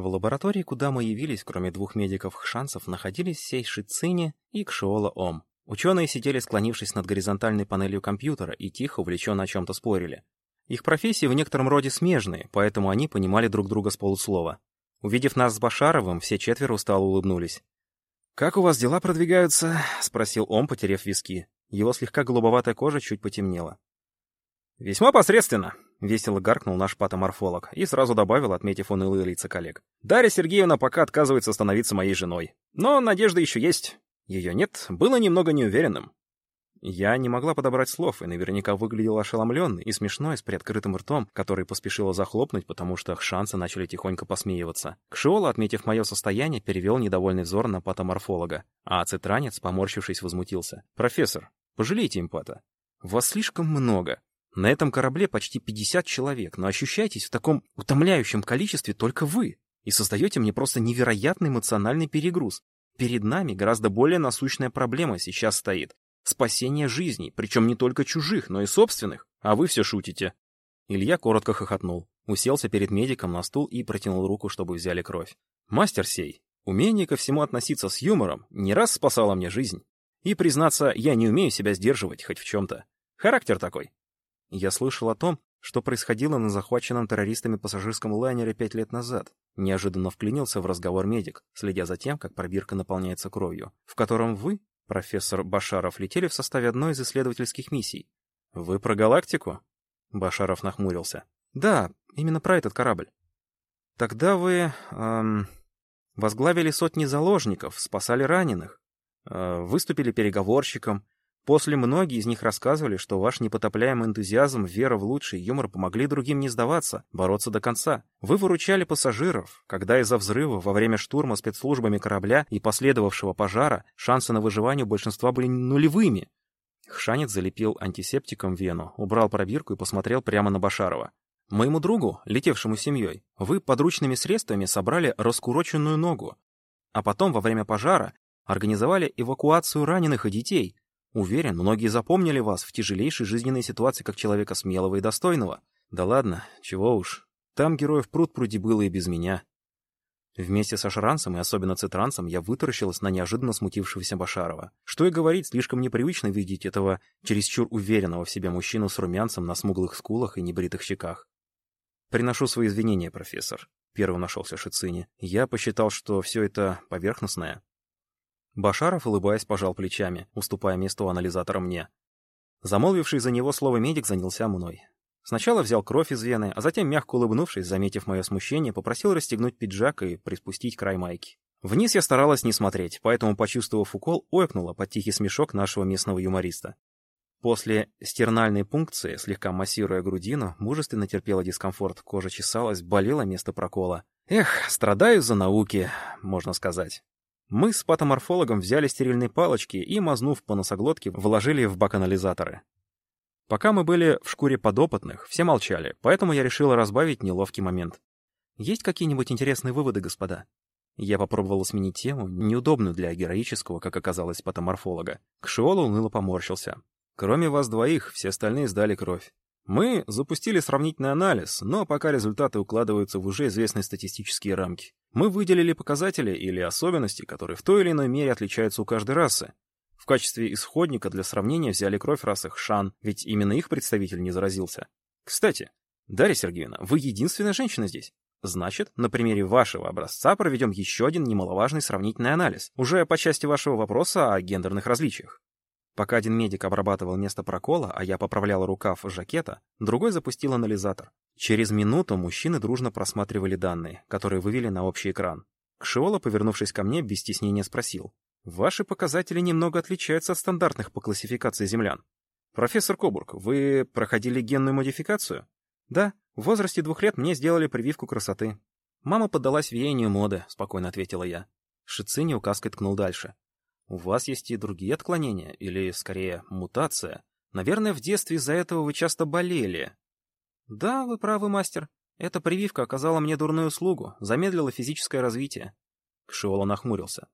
В лаборатории, куда мы явились, кроме двух медиков-хшанцев, находились Сей Шицини и Кшиола Ом. Ученые сидели, склонившись над горизонтальной панелью компьютера, и тихо, увлеченно о чем-то спорили. Их профессии в некотором роде смежные, поэтому они понимали друг друга с полуслова. Увидев нас с Башаровым, все четверо устало улыбнулись. «Как у вас дела продвигаются?» — спросил он, потеряв виски. Его слегка голубоватая кожа чуть потемнела. «Весьма посредственно», — весело гаркнул наш патоморфолог и сразу добавил, отметив унылые лица коллег. «Дарья Сергеевна пока отказывается становиться моей женой. Но надежда еще есть. Ее нет, было немного неуверенным». Я не могла подобрать слов и наверняка выглядела ошеломленной и смешной с приоткрытым ртом, который поспешила захлопнуть, потому что шансы начали тихонько посмеиваться. Кшиола, отметив мое состояние, перевел недовольный взор на патоморфолога, а цитранец, поморщившись, возмутился. «Профессор, пожалейте импата. Вас слишком много. На этом корабле почти 50 человек, но ощущаетесь в таком утомляющем количестве только вы и создаете мне просто невероятный эмоциональный перегруз. Перед нами гораздо более насущная проблема сейчас стоит. Спасение жизней, причем не только чужих, но и собственных. А вы все шутите. Илья коротко хохотнул, уселся перед медиком на стул и протянул руку, чтобы взяли кровь. Мастер сей, умение ко всему относиться с юмором не раз спасало мне жизнь. И, признаться, я не умею себя сдерживать хоть в чем-то. Характер такой. Я слышал о том, что происходило на захваченном террористами пассажирском лайнере пять лет назад. Неожиданно вклинился в разговор медик, следя за тем, как пробирка наполняется кровью, в котором вы, профессор Башаров, летели в составе одной из исследовательских миссий. Вы про галактику? Башаров нахмурился. Да, именно про этот корабль. Тогда вы эм, возглавили сотни заложников, спасали раненых, э, выступили переговорщиком, После многие из них рассказывали, что ваш непотопляемый энтузиазм, вера в лучший юмор помогли другим не сдаваться, бороться до конца. Вы выручали пассажиров, когда из-за взрыва во время штурма спецслужбами корабля и последовавшего пожара шансы на выживание у большинства были нулевыми. Хшанец залепил антисептиком вену, убрал пробирку и посмотрел прямо на Башарова. Моему другу, летевшему семьей, вы подручными средствами собрали раскуроченную ногу, а потом во время пожара организовали эвакуацию раненых и детей, Уверен, многие запомнили вас в тяжелейшей жизненной ситуации как человека смелого и достойного. Да ладно, чего уж. Там героев пруд-пруди было и без меня. Вместе со Шрансом и особенно Цитрансом я вытаращилась на неожиданно смутившегося Башарова. Что и говорить, слишком непривычно видеть этого чересчур уверенного в себе мужчину с румянцем на смуглых скулах и небритых щеках. «Приношу свои извинения, профессор», — первым нашелся Шицини. «Я посчитал, что все это поверхностное». Башаров, улыбаясь, пожал плечами, уступая место у анализатора мне. Замолвивший за него слово медик занялся мной. Сначала взял кровь из вены, а затем, мягко улыбнувшись, заметив мое смущение, попросил расстегнуть пиджак и приспустить край майки. Вниз я старалась не смотреть, поэтому, почувствовав укол, ойкнула под тихий смешок нашего местного юмориста. После стернальной пункции, слегка массируя грудину, мужественно терпела дискомфорт, кожа чесалась, болело место прокола. Эх, страдаю за науки, можно сказать. Мы с патоморфологом взяли стерильные палочки и, мазнув по носоглотке, вложили в бак-анализаторы. Пока мы были в шкуре подопытных, все молчали, поэтому я решила разбавить неловкий момент. Есть какие-нибудь интересные выводы, господа? Я попробовала сменить тему, неудобную для героического, как оказалось, патоморфолога. Кшиол уныло поморщился. Кроме вас двоих, все остальные сдали кровь. Мы запустили сравнительный анализ, но пока результаты укладываются в уже известные статистические рамки. Мы выделили показатели или особенности, которые в той или иной мере отличаются у каждой расы. В качестве исходника для сравнения взяли кровь расы Хшан, ведь именно их представитель не заразился. Кстати, Дарья Сергеевна, вы единственная женщина здесь. Значит, на примере вашего образца проведем еще один немаловажный сравнительный анализ, уже по части вашего вопроса о гендерных различиях. Пока один медик обрабатывал место прокола, а я поправляла рукав жакета, другой запустил анализатор. Через минуту мужчины дружно просматривали данные, которые вывели на общий экран. Кшиола, повернувшись ко мне, без стеснения спросил. «Ваши показатели немного отличаются от стандартных по классификации землян. Профессор Кобург, вы проходили генную модификацию?» «Да, в возрасте двух лет мне сделали прививку красоты». «Мама поддалась веянию моды», — спокойно ответила я. Шицини указкой ткнул дальше. У вас есть и другие отклонения, или, скорее, мутация. Наверное, в детстве из-за этого вы часто болели. Да, вы правы, мастер. Эта прививка оказала мне дурную услугу, замедлила физическое развитие. Кшиола нахмурился.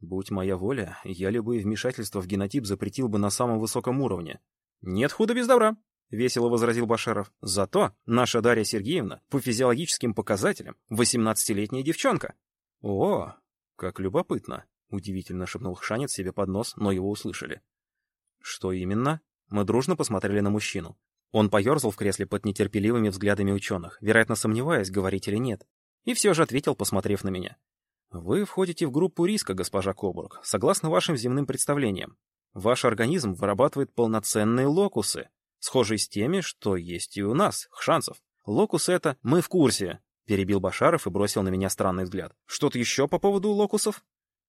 Будь моя воля, я любые вмешательства в генотип запретил бы на самом высоком уровне. Нет худа без добра. — весело возразил Башаров. «Зато наша Дарья Сергеевна по физиологическим показателям восемнадцатилетняя девчонка». «О, как любопытно», — удивительно шепнул Хшанец себе под нос, но его услышали. «Что именно?» Мы дружно посмотрели на мужчину. Он поерзал в кресле под нетерпеливыми взглядами ученых, вероятно, сомневаясь, говорить или нет. И все же ответил, посмотрев на меня. «Вы входите в группу риска, госпожа Кобург, согласно вашим земным представлениям. Ваш организм вырабатывает полноценные локусы, схожие с теми, что есть и у нас, хшанцев. Локус — это «мы в курсе», — перебил Башаров и бросил на меня странный взгляд. «Что-то еще по поводу локусов?»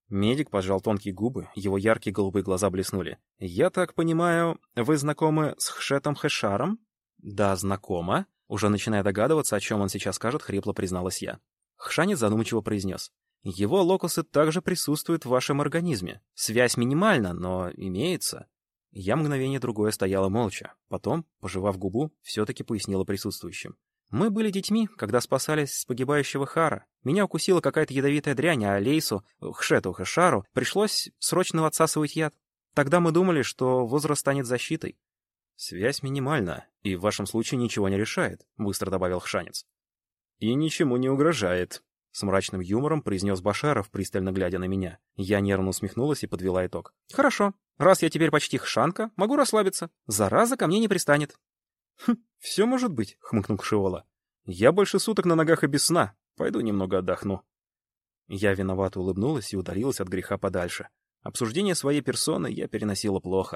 Медик поджал тонкие губы, его яркие голубые глаза блеснули. «Я так понимаю, вы знакомы с Хшетом Хэшаром?» «Да, знакома». Уже начиная догадываться, о чем он сейчас скажет, хрипло призналась я. Хшанец задумчиво произнес. Его локусы также присутствуют в вашем организме. Связь минимальна, но имеется. Я мгновение-другое стояла молча. Потом, пожевав губу, все-таки пояснила присутствующим. Мы были детьми, когда спасались с погибающего Хара. Меня укусила какая-то ядовитая дрянь, а Лейсу, Хшету Хэшару, пришлось срочно отсасывать яд. Тогда мы думали, что возраст станет защитой. «Связь минимальна, и в вашем случае ничего не решает», — быстро добавил Хшанец. «И ничему не угрожает», с мрачным юмором произнес Башаров, пристально глядя на меня. Я нервно усмехнулась и подвела итог. «Хорошо. Раз я теперь почти хшанка, могу расслабиться. Зараза ко мне не пристанет». «Хм, все может быть», — хмыкнул Кшиола. «Я больше суток на ногах и без сна. Пойду немного отдохну». Я виновато улыбнулась и ударилась от греха подальше. Обсуждение своей персоны я переносила плохо.